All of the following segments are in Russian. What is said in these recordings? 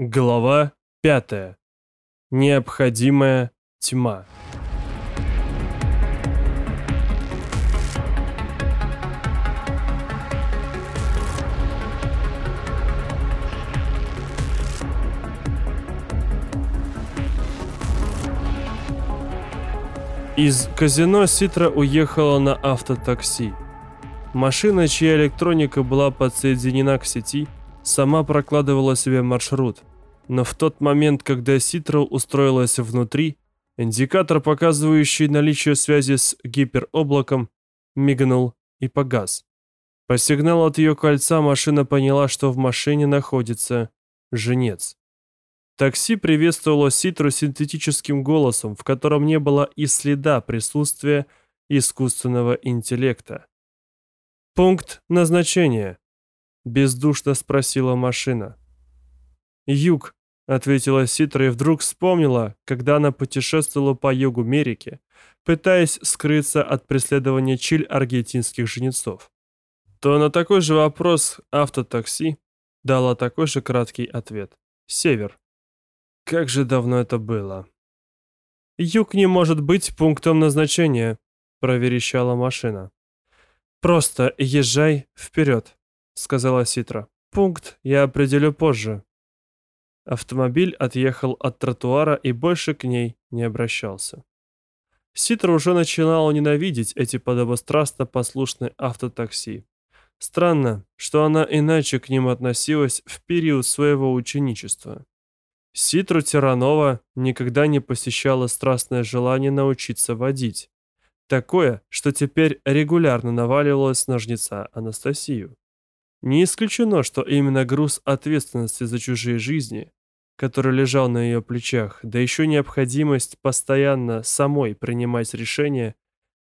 Глава 5. Необходимая тьма. Из казино Ситра уехала на автотакси. Машина, чья электроника была подсоединена к сети, сама прокладывала себе маршрут. Но в тот момент, когда Ситра устроилась внутри, индикатор, показывающий наличие связи с гипероблаком, мигнул и погас. По сигналу от ее кольца машина поняла, что в машине находится женец. Такси приветствовало Ситру синтетическим голосом, в котором не было и следа присутствия искусственного интеллекта. «Пункт назначения», — бездушно спросила машина. «Юг», — ответила Ситра и вдруг вспомнила, когда она путешествовала по югу Америки, пытаясь скрыться от преследования чиль аргентинских жнецов. То на такой же вопрос автотакси дала такой же краткий ответ. «Север». Как же давно это было. «Юг не может быть пунктом назначения», — проверещала машина. «Просто езжай вперед», — сказала Ситра. «Пункт я определю позже». Автомобиль отъехал от тротуара и больше к ней не обращался. Ситра уже начинала ненавидеть эти подобострастно послушные автотакси. Странно, что она иначе к ним относилась в период своего ученичества. Ситру Тиранова никогда не посещало страстное желание научиться водить. Такое, что теперь регулярно наваливалось на жнеца Анастасию. Не исключено, что именно груз ответственности за чужие жизни, который лежал на ее плечах, да еще необходимость постоянно самой принимать решения,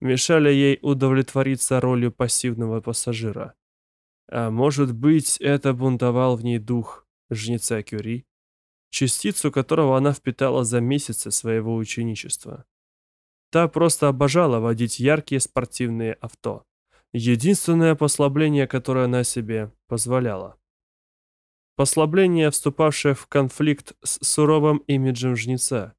мешали ей удовлетвориться ролью пассивного пассажира. А может быть, это бунтовал в ней дух жнеца Кюри? частицу которого она впитала за месяцы своего ученичества. Та просто обожала водить яркие спортивные авто. Единственное послабление, которое она себе позволяла. Послабление, вступавшее в конфликт с суровым имиджем жнеца.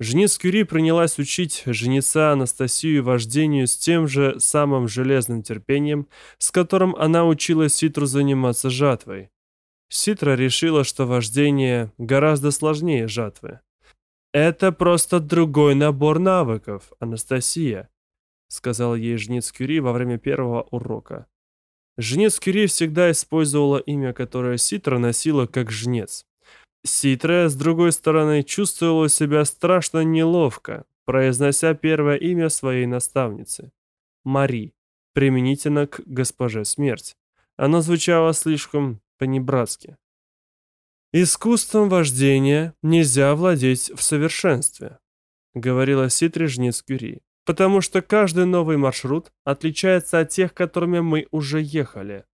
Жнец Кюри принялась учить жнеца Анастасию вождению с тем же самым железным терпением, с которым она учила Ситру заниматься жатвой. Ситра решила, что вождение гораздо сложнее жатвы. «Это просто другой набор навыков, Анастасия», сказал ей жнец Кюри во время первого урока. Жнец Кюри всегда использовала имя, которое Ситра носила как жнец. Ситра, с другой стороны, чувствовала себя страшно неловко, произнося первое имя своей наставницы – Мари, применительно к госпоже Смерть. Оно звучало слишком по-небратски. «Искусством вождения нельзя владеть в совершенстве», говорила Ситри Жнец Кюри, «потому что каждый новый маршрут отличается от тех, которыми мы уже ехали.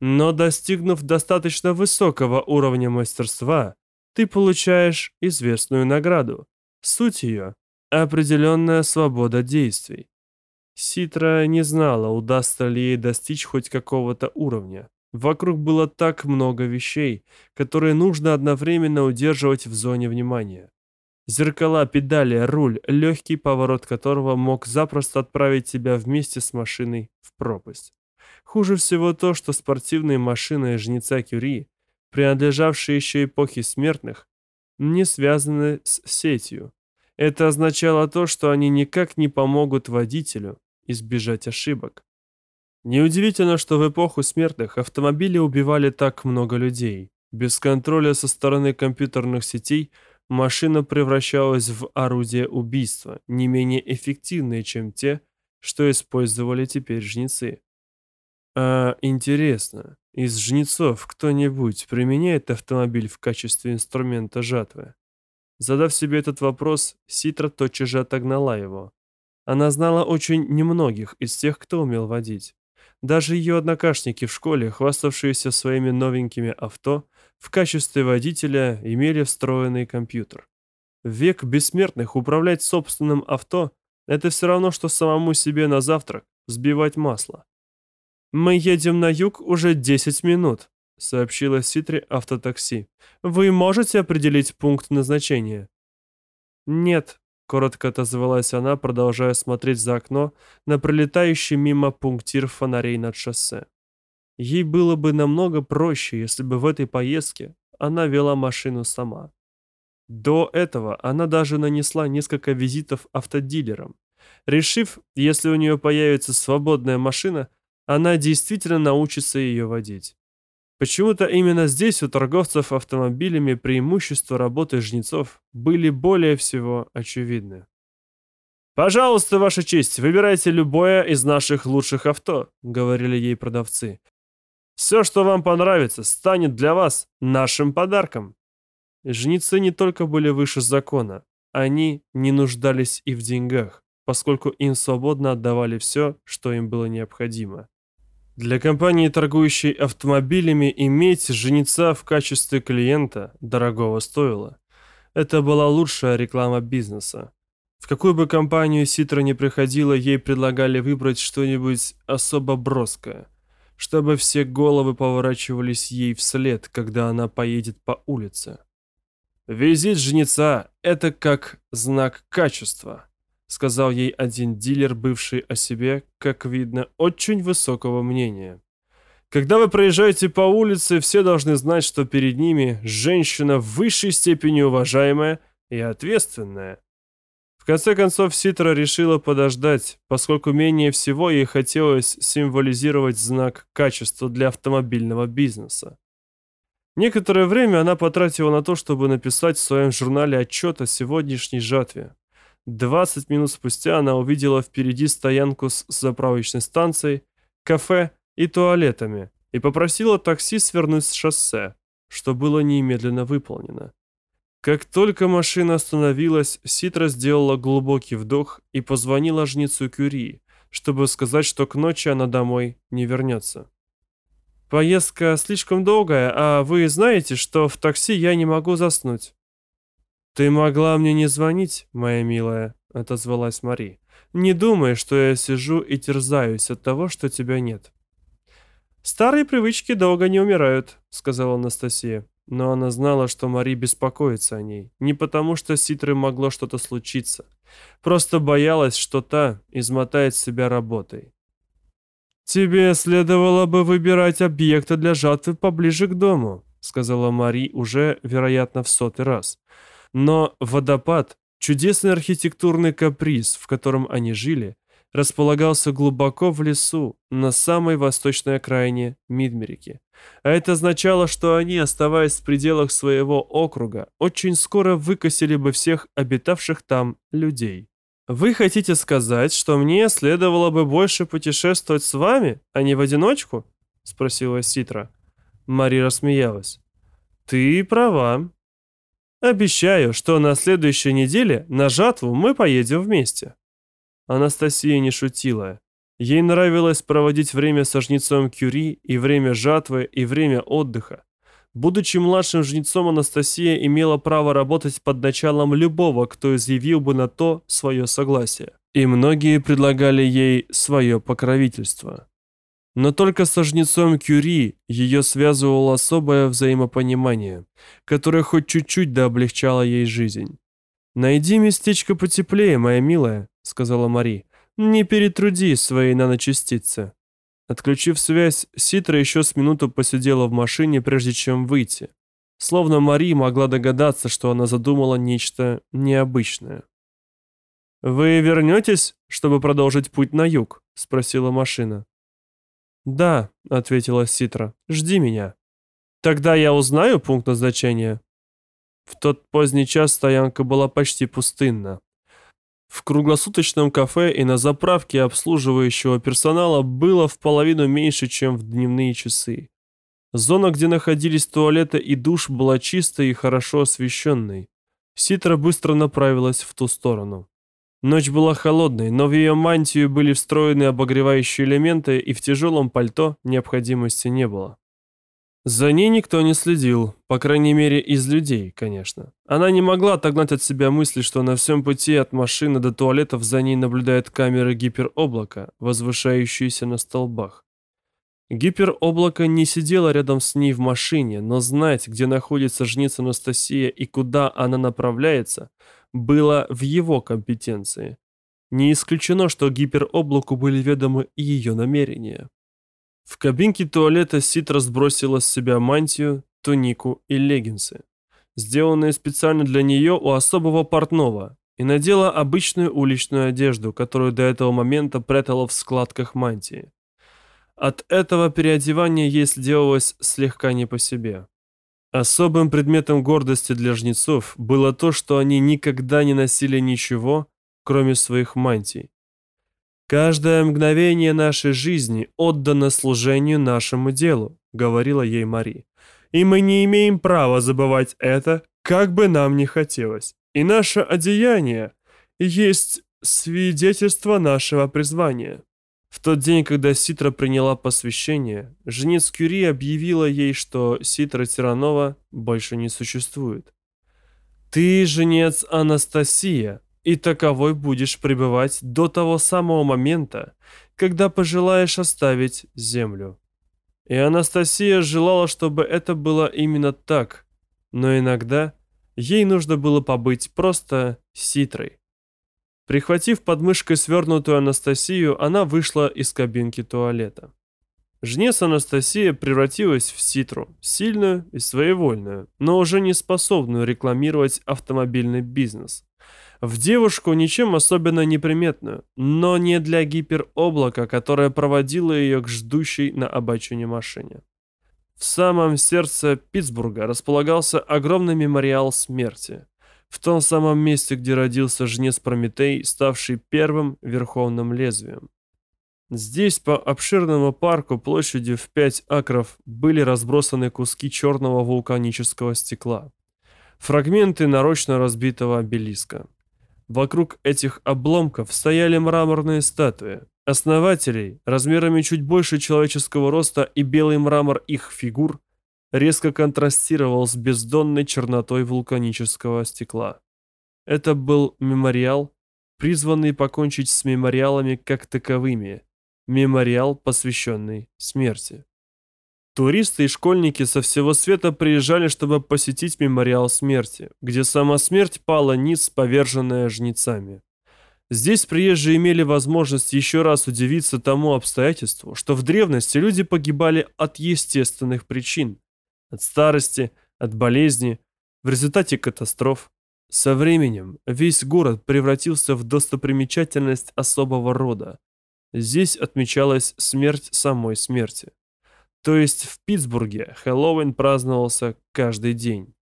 Но достигнув достаточно высокого уровня мастерства, ты получаешь известную награду. Суть ее – определенная свобода действий. Ситра не знала, удастся ли ей достичь хоть какого-то уровня. Вокруг было так много вещей, которые нужно одновременно удерживать в зоне внимания. Зеркала, педали, руль, легкий поворот которого мог запросто отправить тебя вместе с машиной в пропасть. Хуже всего то, что спортивные машины жнеца Кюри, принадлежавшие еще эпохе смертных, не связаны с сетью. Это означало то, что они никак не помогут водителю избежать ошибок. Неудивительно, что в эпоху смертных автомобили убивали так много людей. Без контроля со стороны компьютерных сетей машина превращалась в орудие убийства, не менее эффективное, чем те, что использовали теперь жнецы. А интересно, из жнецов кто-нибудь применяет автомобиль в качестве инструмента жатвы? Задав себе этот вопрос, Ситра тотчас же отогнала его. Она знала очень немногих из тех, кто умел водить. Даже ее однокашники в школе, хваставшиеся своими новенькими авто, в качестве водителя имели встроенный компьютер. В век бессмертных управлять собственным авто – это все равно, что самому себе на завтрак сбивать масло. «Мы едем на юг уже 10 минут», сообщила Ситре автотакси. «Вы можете определить пункт назначения?» «Нет», — коротко отозвалась она, продолжая смотреть за окно на пролетающий мимо пунктир фонарей над шоссе. Ей было бы намного проще, если бы в этой поездке она вела машину сама. До этого она даже нанесла несколько визитов автодилерам, решив, если у нее появится свободная машина, она действительно научится ее водить. Почему-то именно здесь у торговцев автомобилями преимущества работы жнецов были более всего очевидны. «Пожалуйста, Ваша честь, выбирайте любое из наших лучших авто», — говорили ей продавцы. «Все, что вам понравится, станет для вас нашим подарком». Жнецы не только были выше закона, они не нуждались и в деньгах, поскольку им свободно отдавали все, что им было необходимо. Для компании, торгующей автомобилями, иметь женица в качестве клиента дорогого стоило. Это была лучшая реклама бизнеса. В какую бы компанию Ситра не приходила, ей предлагали выбрать что-нибудь особо броское, чтобы все головы поворачивались ей вслед, когда она поедет по улице. Визит женица – это как знак качества сказал ей один дилер, бывший о себе, как видно, очень высокого мнения. Когда вы проезжаете по улице, все должны знать, что перед ними женщина в высшей степени уважаемая и ответственная. Конце концов, Ситра решила подождать, поскольку менее всего ей хотелось символизировать знак качества для автомобильного бизнеса. Некоторое время она потратила на то, чтобы написать в своем журнале отчет о сегодняшней жатве. 20 минут спустя она увидела впереди стоянку с заправочной станцией, кафе и туалетами и попросила такси свернуть с шоссе, что было немедленно выполнено. Как только машина остановилась, Ситра сделала глубокий вдох и позвонила жнецу Кюри, чтобы сказать, что к ночи она домой не вернется. «Поездка слишком долгая, а вы знаете, что в такси я не могу заснуть». «Ты могла мне не звонить, моя милая», — отозвалась Мари. «Не думай, что я сижу и терзаюсь от того, что тебя нет». «Старые привычки долго не умирают», — сказала Анастасия. Но она знала, что Мари беспокоится о ней. Не потому, что с Ситрой могло что-то случиться. Просто боялась, что та измотает себя работой. «Тебе следовало бы выбирать объекты для жатвы поближе к дому», сказала Мари уже, вероятно, в сотый раз. Но водопад, чудесный архитектурный каприз, в котором они жили, располагался глубоко в лесу, на самой восточной окраине Мидмерики. А это означало, что они, оставаясь в пределах своего округа, очень скоро выкосили бы всех обитавших там людей. «Вы хотите сказать, что мне следовало бы больше путешествовать с вами, а не в одиночку?» — спросила Ситра. Мари рассмеялась. «Ты права. Обещаю, что на следующей неделе на жатву мы поедем вместе. Анастасия не шутила. Ей нравилось проводить время со жнецом Кюри и время жатвы, и время отдыха. Будучи младшим жнецом, Анастасия имела право работать под началом любого, кто изъявил бы на то свое согласие. И многие предлагали ей свое покровительство. Но только со жнецом Кюри ее связывало особое взаимопонимание, которое хоть чуть-чуть да облегчало ей жизнь. «Найди местечко потеплее, моя милая», — сказала Мари. «Не перетруди свои наночастицы». Отключив связь, Ситра еще с минуту посидела в машине, прежде чем выйти. Словно Мари могла догадаться, что она задумала нечто необычное. «Вы вернетесь, чтобы продолжить путь на юг?» — спросила машина. «Да», — ответила Ситра, — «жди меня». «Тогда я узнаю пункт назначения». В тот поздний час стоянка была почти пустынна. В круглосуточном кафе и на заправке обслуживающего персонала было в половину меньше, чем в дневные часы. Зона, где находились туалеты и душ, была чистой и хорошо освещенной. Ситра быстро направилась в ту сторону. Ночь была холодной, но в ее мантию были встроены обогревающие элементы, и в тяжелом пальто необходимости не было. За ней никто не следил, по крайней мере, из людей, конечно. Она не могла отогнать от себя мысли, что на всем пути от машины до туалетов за ней наблюдают камеры гипероблака, возвышающиеся на столбах. Гипероблако не сидело рядом с ней в машине, но знать, где находится жница Анастасия и куда она направляется, было в его компетенции. Не исключено, что гипероблаку были ведомы и ее намерения. В кабинке туалета Ситра сбросила с себя мантию, тунику и леггинсы, сделанные специально для нее у особого портного, и надела обычную уличную одежду, которую до этого момента прятала в складках мантии. От этого переодевания ей сделалось слегка не по себе. Особым предметом гордости для жнецов было то, что они никогда не носили ничего, кроме своих мантий. «Каждое мгновение нашей жизни отдано служению нашему делу», — говорила ей Мари. «И мы не имеем права забывать это, как бы нам ни хотелось. И наше одеяние есть свидетельство нашего призвания». В тот день, когда Ситра приняла посвящение, жнец Кюри объявила ей, что Ситра Тиранова больше не существует. «Ты жнец Анастасия, и таковой будешь пребывать до того самого момента, когда пожелаешь оставить землю». И Анастасия желала, чтобы это было именно так, но иногда ей нужно было побыть просто Ситрой. Прихватив под мышкой свернутую Анастасию, она вышла из кабинки туалета. Жнец Анастасия превратилась в ситру, сильную и своевольную, но уже не способную рекламировать автомобильный бизнес. В девушку ничем особенно неприметную, но не для гипероблака, которое проводило ее к ждущей на обочине машине. В самом сердце Питтсбурга располагался огромный мемориал смерти в том самом месте, где родился жнец Прометей, ставший первым верховным лезвием. Здесь по обширному парку площадью в 5 акров были разбросаны куски черного вулканического стекла. Фрагменты нарочно разбитого обелиска. Вокруг этих обломков стояли мраморные статуи. Основателей, размерами чуть больше человеческого роста и белый мрамор их фигур, резко контрастировал с бездонной чернотой вулканического стекла. Это был мемориал, призванный покончить с мемориалами как таковыми, мемориал, посвященный смерти. Туристы и школьники со всего света приезжали, чтобы посетить мемориал смерти, где сама смерть пала ниц, поверженная жнецами. Здесь приезжие имели возможность еще раз удивиться тому обстоятельству, что в древности люди погибали от естественных причин, от старости, от болезни, в результате катастроф. Со временем весь город превратился в достопримечательность особого рода. Здесь отмечалась смерть самой смерти. То есть в Питтсбурге Хэллоуин праздновался каждый день.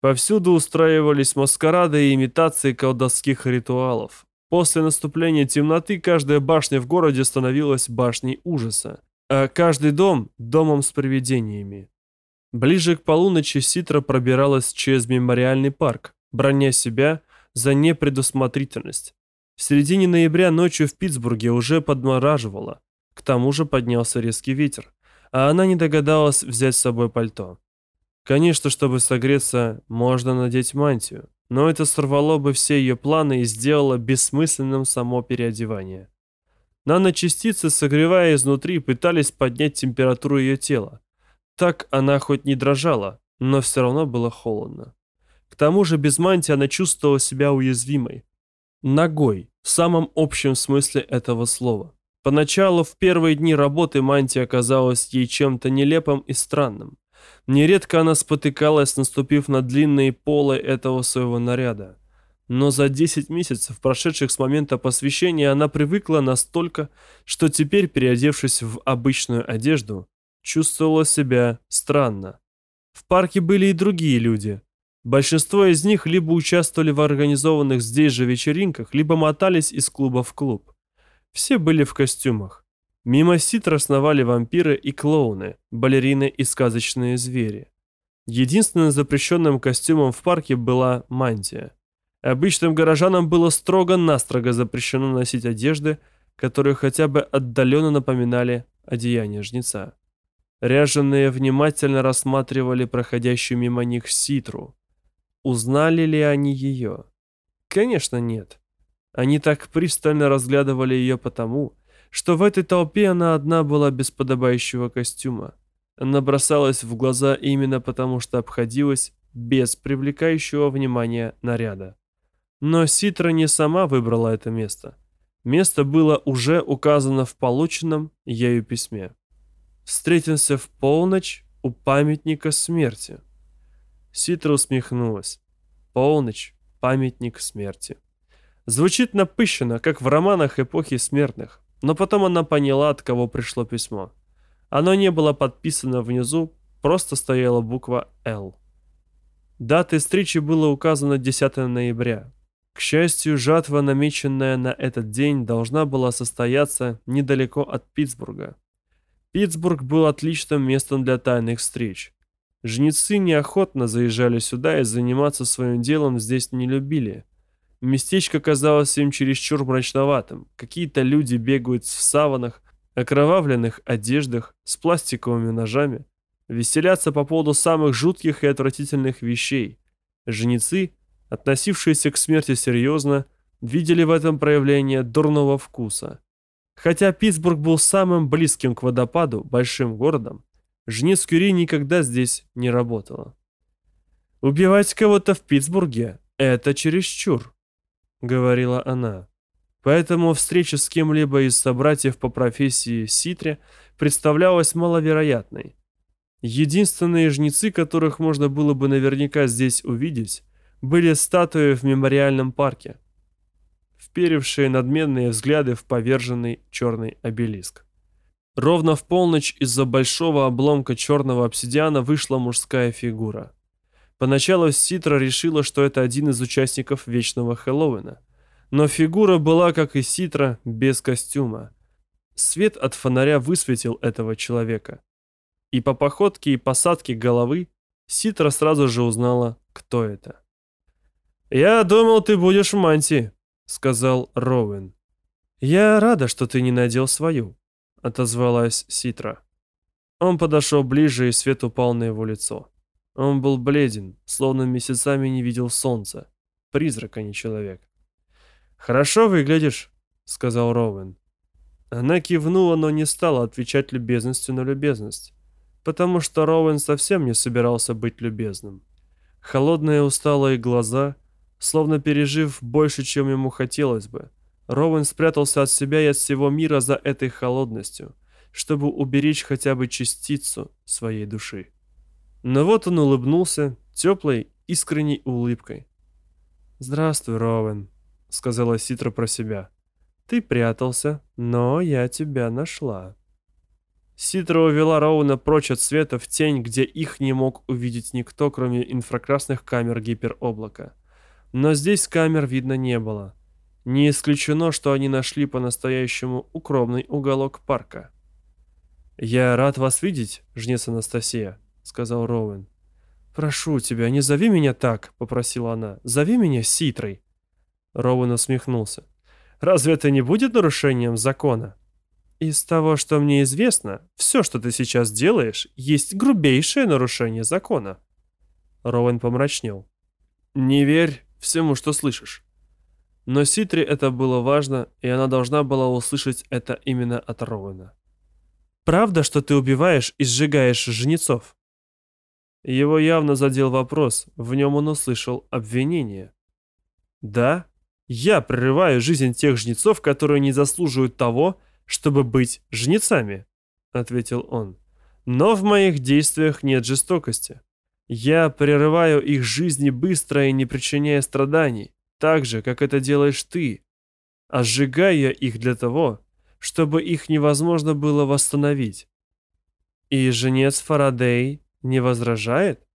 Повсюду устраивались маскарады и имитации колдовских ритуалов. После наступления темноты каждая башня в городе становилась башней ужаса, а каждый дом – домом с привидениями. Ближе к полуночи Ситра пробиралась через мемориальный парк, броня себя за непредусмотрительность. В середине ноября ночью в Питтсбурге уже подмораживало. К тому же поднялся резкий ветер, а она не догадалась взять с собой пальто. Конечно, чтобы согреться, можно надеть мантию, но это сорвало бы все ее планы и сделало бессмысленным само переодевание. Наночастицы, согревая изнутри, пытались поднять температуру ее тела, так она хоть не дрожала, но все равно было холодно. К тому же без мантии она чувствовала себя уязвимой. Ногой, в самом общем смысле этого слова. Поначалу, в первые дни работы, мантия оказалась ей чем-то нелепым и странным. Нередко она спотыкалась, наступив на длинные полы этого своего наряда. Но за 10 месяцев, прошедших с момента посвящения, она привыкла настолько, что теперь, переодевшись в обычную одежду, чувствовала себя странно. В парке были и другие люди. Большинство из них либо участвовали в организованных здесь же вечеринках, либо мотались из клуба в клуб. Все были в костюмах. Мимо ситра сновали вампиры и клоуны, балерины и сказочные звери. Единственным запрещенным костюмом в парке была мантия. Обычным горожанам было строго-настрого запрещено носить одежды, которые хотя бы отдаленно напоминали одеяние жнеца. Ряженые внимательно рассматривали проходящую мимо них Ситру. Узнали ли они ее? Конечно, нет. Они так пристально разглядывали ее потому, что в этой толпе она одна была без подобающего костюма. Она бросалась в глаза именно потому, что обходилась без привлекающего внимания наряда. Но Ситра не сама выбрала это место. Место было уже указано в полученном ею письме. Встретимся в полночь у памятника смерти. Ситра усмехнулась. Полночь, памятник смерти. Звучит напыщенно, как в романах эпохи смертных, но потом она поняла, от кого пришло письмо. Оно не было подписано внизу, просто стояла буква «Л». Датой встречи было указано 10 ноября. К счастью, жатва, намеченная на этот день, должна была состояться недалеко от Питтсбурга. Питтсбург был отличным местом для тайных встреч. Жнецы неохотно заезжали сюда и заниматься своим делом здесь не любили – Местечко казалось им чересчур мрачноватым. Какие-то люди бегают в саванах, окровавленных одеждах, с пластиковыми ножами, веселятся по поводу самых жутких и отвратительных вещей. Женицы, относившиеся к смерти серьезно, видели в этом проявление дурного вкуса. Хотя Питтсбург был самым близким к водопаду, большим городом, жнец Кюри никогда здесь не работала. Убивать кого-то в Питтсбурге – это чересчур. — говорила она. Поэтому встреча с кем-либо из собратьев по профессии Ситре представлялась маловероятной. Единственные жнецы, которых можно было бы наверняка здесь увидеть, были статуи в мемориальном парке, вперевшие надменные взгляды в поверженный черный обелиск. Ровно в полночь из-за большого обломка черного обсидиана вышла мужская фигура. Поначалу Ситра решила, что это один из участников Вечного Хэллоуина. Но фигура была, как и Ситра, без костюма. Свет от фонаря высветил этого человека. И по походке и посадке головы Ситра сразу же узнала, кто это. «Я думал, ты будешь в мантии», — сказал Роуэн. «Я рада, что ты не надел свою», — отозвалась Ситра. Он подошел ближе, и свет упал на его лицо. Он был бледен, словно месяцами не видел солнца. Призрак, а не человек. «Хорошо выглядишь», — сказал Роуэн. Она кивнула, но не стала отвечать любезностью на любезность, потому что Роуэн совсем не собирался быть любезным. Холодные усталые глаза, словно пережив больше, чем ему хотелось бы, Роуэн спрятался от себя и от всего мира за этой холодностью, чтобы уберечь хотя бы частицу своей души. Но вот он улыбнулся теплой, искренней улыбкой. «Здравствуй, Роуэн», — сказала Ситра про себя. «Ты прятался, но я тебя нашла». Ситра увела Роуна прочь от света в тень, где их не мог увидеть никто, кроме инфракрасных камер гипероблака. Но здесь камер видно не было. Не исключено, что они нашли по-настоящему укромный уголок парка. «Я рад вас видеть, жнец Анастасия», сказал Роуэн. «Прошу тебя, не зови меня так», — попросила она. «Зови меня Ситрой». Роуэн усмехнулся. «Разве это не будет нарушением закона?» «Из того, что мне известно, все, что ты сейчас делаешь, есть грубейшее нарушение закона». Роуэн помрачнел. «Не верь всему, что слышишь». Но Ситре это было важно, и она должна была услышать это именно от Роуэна. «Правда, что ты убиваешь и сжигаешь жнецов?» Его явно задел вопрос, в нем он услышал обвинение. «Да, я прерываю жизнь тех жнецов, которые не заслуживают того, чтобы быть жнецами», — ответил он. «Но в моих действиях нет жестокости. Я прерываю их жизни быстро и не причиняя страданий, так же, как это делаешь ты, а сжигая их для того, чтобы их невозможно было восстановить. И жнец Фарадей не возражает?»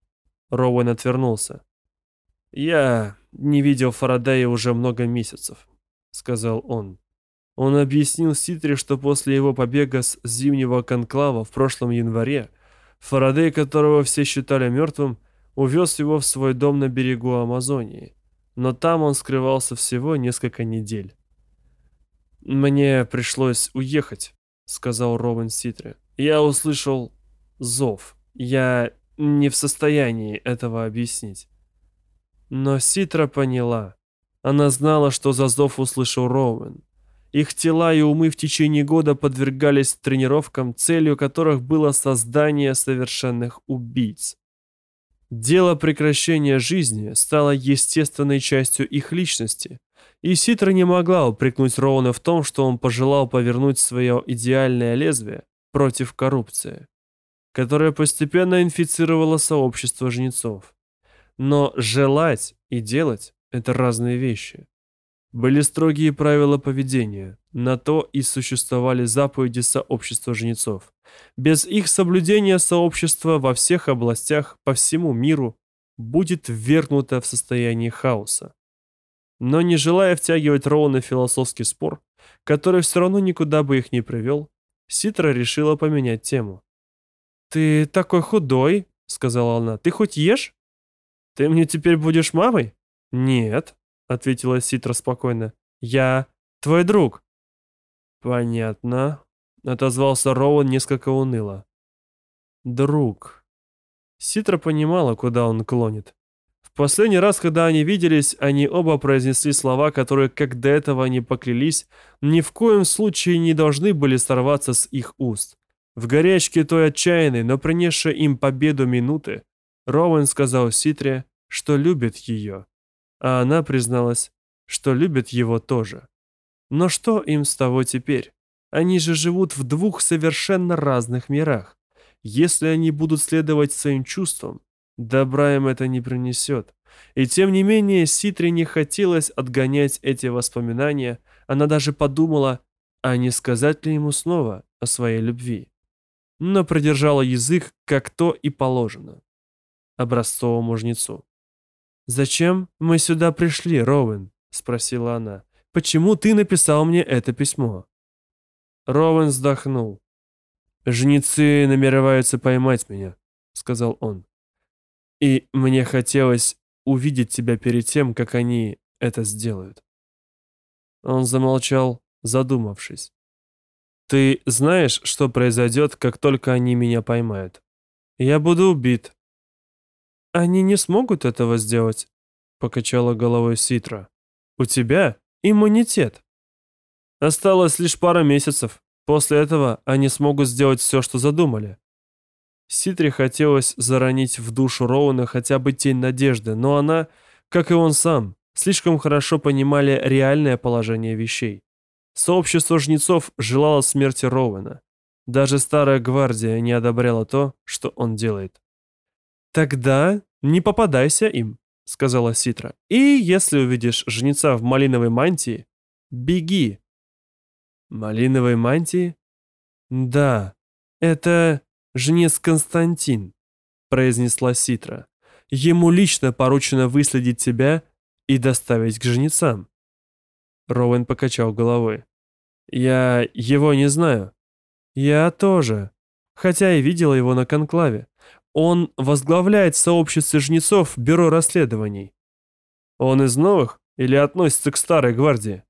Роуэн отвернулся. «Я не видел Фарадея уже много месяцев», — сказал он. Он объяснил Ситре, что после его побега с зимнего конклава в прошлом январе Фарадей, которого все считали мертвым, увез его в свой дом на берегу Амазонии. Но там он скрывался всего несколько недель. «Мне пришлось уехать», — сказал Роуэн Ситре. «Я услышал зов». Я не в состоянии этого объяснить. Но Ситра поняла. Она знала, что за зов услышал Роуэн. Их тела и умы в течение года подвергались тренировкам, целью которых было создание совершенных убийц. Дело прекращения жизни стало естественной частью их личности, и Ситра не могла упрекнуть Роуна в том, что он пожелал повернуть свое идеальное лезвие против коррупции, которая постепенно инфицировала сообщество жнецов. Но желать и делать – это разные вещи. Были строгие правила поведения, на то и существовали заповеди сообщества жнецов. Без их соблюдения сообщество во всех областях по всему миру будет ввергнуто в состояние хаоса. Но не желая втягивать Роуна в философский спор, который все равно никуда бы их не привел, Ситра решила поменять тему. «Ты такой худой», — сказала она, — «ты хоть ешь? Ты мне теперь будешь мамой?» «Нет», ответила Ситра спокойно. «Я твой друг». «Понятно», — отозвался Роуэн несколько уныло. «Друг». Ситра понимала, куда он клонит. В последний раз, когда они виделись, они оба произнесли слова, которые, как до этого они поклялись, ни в коем случае не должны были сорваться с их уст. В горячке той отчаянной, но принесшей им победу минуты, Роуэн сказал Ситре, что любит ее а она призналась, что любит его тоже. Но что им с того теперь? Они же живут в двух совершенно разных мирах. Если они будут следовать своим чувствам, добра им это не принесет. И тем не менее Ситре не хотелось отгонять эти воспоминания, она даже подумала, а не сказать ли ему снова о своей любви. Но продержала язык, как то и положено. Образцовому жнецу. «Зачем мы сюда пришли, Роуэн?» — спросила она. «Почему ты написал мне это письмо?» Роуэн вздохнул. «Жнецы намереваются поймать меня», — сказал он. «И мне хотелось увидеть тебя перед тем, как они это сделают». Он замолчал, задумавшись. «Ты знаешь, что произойдет, как только они меня поймают? Я буду убит, «Они не смогут этого сделать», — покачала головой Ситра. «У тебя иммунитет». Осталось лишь пара месяцев. После этого они смогут сделать все, что задумали. Ситре хотелось заронить в душу Роуна хотя бы тень надежды, но она, как и он сам, слишком хорошо понимали реальное положение вещей. Сообщество жнецов желало смерти Роуэна. Даже старая гвардия не одобряла то, что он делает. «Тогда не попадайся им», — сказала Ситра. «И если увидишь жнеца в малиновой мантии, беги». «Малиновой мантии?» «Да, это жнец Константин», — произнесла Ситра. «Ему лично поручено выследить тебя и доставить к жнецам». Роуэн покачал головой. «Я его не знаю». «Я тоже, хотя и видела его на конклаве. Он возглавляет в сообществе жнецов бюро расследований. Он из новых или относится к старой гвардии?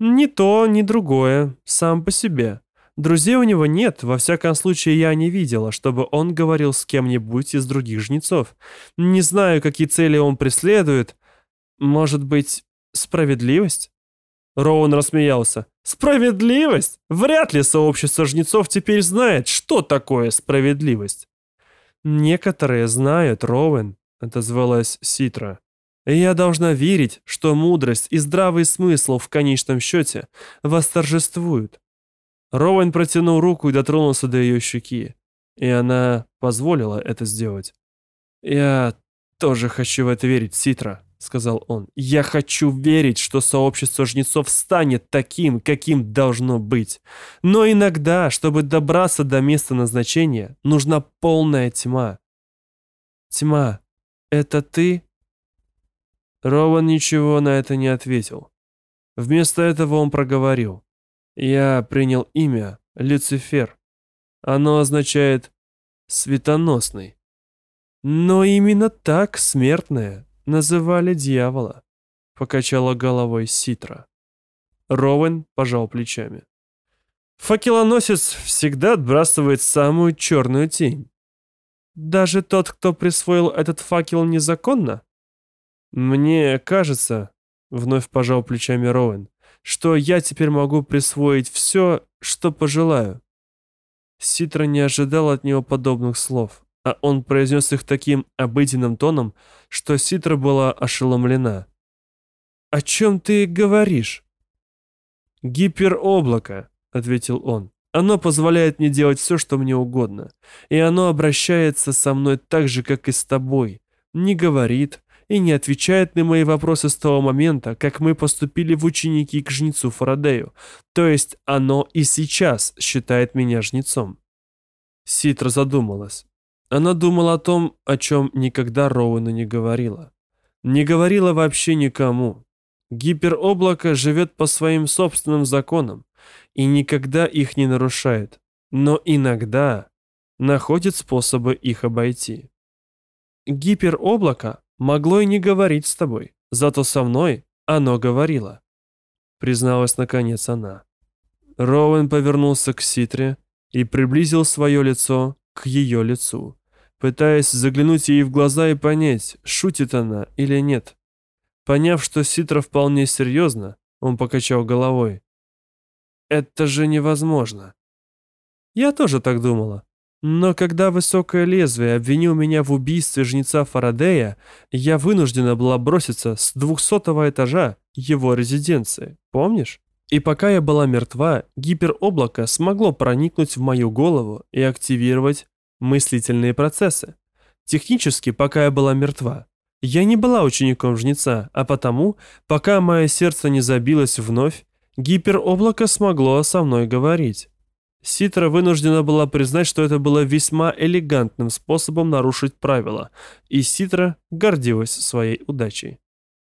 Ни то, ни другое, сам по себе. Друзей у него нет, во всяком случае я не видела, чтобы он говорил с кем-нибудь из других жнецов. Не знаю, какие цели он преследует. Может быть, справедливость? Роуэн рассмеялся. «Справедливость? Вряд ли сообщество жнецов теперь знает, что такое справедливость. «Некоторые знают, Роуэн», — отозвалась Ситра. «И я должна верить, что мудрость и здравый смысл в конечном счете восторжествуют». Роуэн протянул руку и дотронулся до ее щеки, и она позволила это сделать. «Я тоже хочу в это верить, Ситра», сказал он. «Я хочу верить, что сообщество жнецов станет таким, каким должно быть. Но иногда, чтобы добраться до места назначения, нужна полная тьма». «Тьма, это ты?» Рован ничего на это не ответил. Вместо этого он проговорил. «Я принял имя Люцифер. Оно означает «светоносный». Но именно так, смертное, называли дьявола», — покачала головой Ситра. Роуэн пожал плечами. «Факелоносец всегда отбрасывает самую черную тень. Даже тот, кто присвоил этот факел незаконно?» «Мне кажется», — вновь пожал плечами Роуэн, что я теперь могу присвоить все, что пожелаю. Ситра не ожидал от него подобных слов, а он произнес их таким обыденным тоном, что Ситра была ошеломлена. «О чем ты говоришь?» «Гипероблако», — ответил он. «Оно позволяет мне делать все, что мне угодно. И оно обращается со мной так же, как и с тобой. Не говорит и не отвечает на мои вопросы с того момента, как мы поступили в ученики к жнецу Фарадею. То есть оно и сейчас считает меня жнецом». Ситра задумалась. Она думала о том, о чем никогда Роуэну не говорила. Не говорила вообще никому. Гипероблако живет по своим собственным законам и никогда их не нарушает, но иногда находит способы их обойти. Гипероблако могло и не говорить с тобой, зато со мной оно говорило, призналась наконец она. Роуэн повернулся к Ситре и приблизил свое лицо к ее лицу, пытаясь заглянуть ей в глаза и понять, шутит она или нет. Поняв, что Ситра вполне серьезно, он покачал головой. «Это же невозможно». «Я тоже так думала. Но когда высокое лезвие обвинил меня в убийстве жнеца Фарадея, я вынуждена была броситься с двухсотого этажа его резиденции. Помнишь? И пока я была мертва, гипероблако смогло проникнуть в мою голову и активировать мыслительные процессы. Технически, пока я была мертва, я не была учеником жнеца, а потому, пока мое сердце не забилось вновь, гипероблако смогло со мной говорить. Ситра вынуждена была признать, что это было весьма элегантным способом нарушить правила, и Ситра гордилась своей удачей.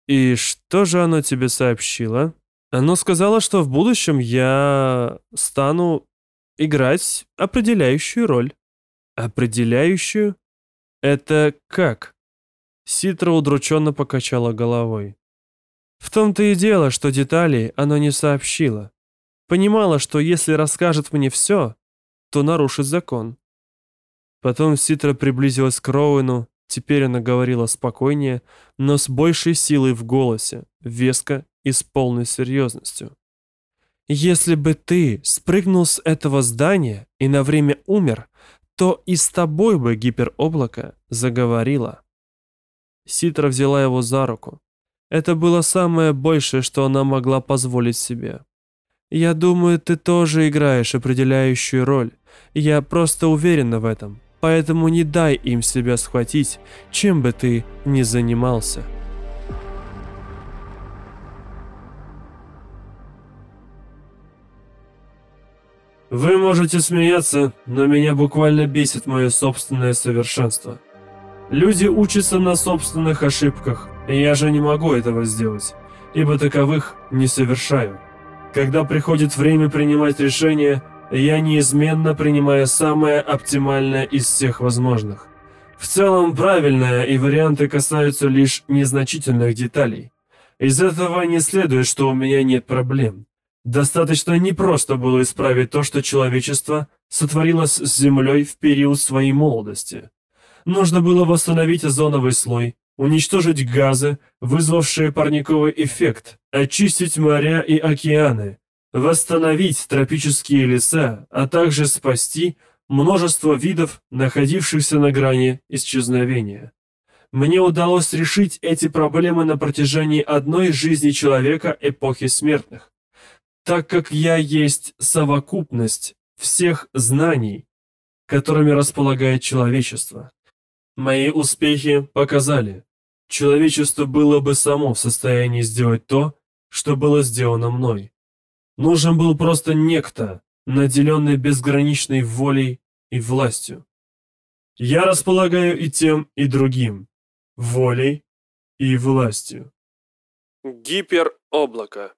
«И что же оно тебе сообщило?» «Оно сказала, что в будущем я стану играть определяющую роль». «Определяющую? Это как?» Ситра удрученно покачала головой. В том-то и дело, что деталей оно не сообщило. Понимала, что если расскажет мне все, то нарушит закон. Потом Ситра приблизилась к Роуэну, теперь она говорила спокойнее, но с большей силой в голосе, веско и с полной серьезностью. «Если бы ты спрыгнул с этого здания и на время умер, то и с тобой бы гипероблако заговорило». Ситра взяла его за руку. Это было самое большее, что она могла позволить себе. «Я думаю, ты тоже играешь определяющую роль. Я просто уверена в этом. Поэтому не дай им себя схватить, чем бы ты ни занимался». Вы можете смеяться, но меня буквально бесит мое собственное совершенство. Люди учатся на собственных ошибках, и я же не могу этого сделать, ибо таковых не совершаю. Когда приходит время принимать решения, я неизменно принимаю самое оптимальное из всех возможных. В целом правильное, и варианты касаются лишь незначительных деталей. Из этого не следует, что у меня нет проблем. Достаточно непросто было исправить то, что человечество сотворило с Землей в период своей молодости. Нужно было восстановить озоновый слой, уничтожить газы, вызвавшие парниковый эффект, очистить моря и океаны, восстановить тропические леса, а также спасти множество видов, находившихся на грани исчезновения. Мне удалось решить эти проблемы на протяжении одной жизни человека эпохи смертных, так как я есть совокупность всех знаний, которыми располагает человечество. Мои успехи показали, человечество было бы само в состоянии сделать то, что было сделано мной. Нужен был просто некто, наделенный безграничной волей и властью. Я располагаю и тем, и другим, волей и властью. Гипероблако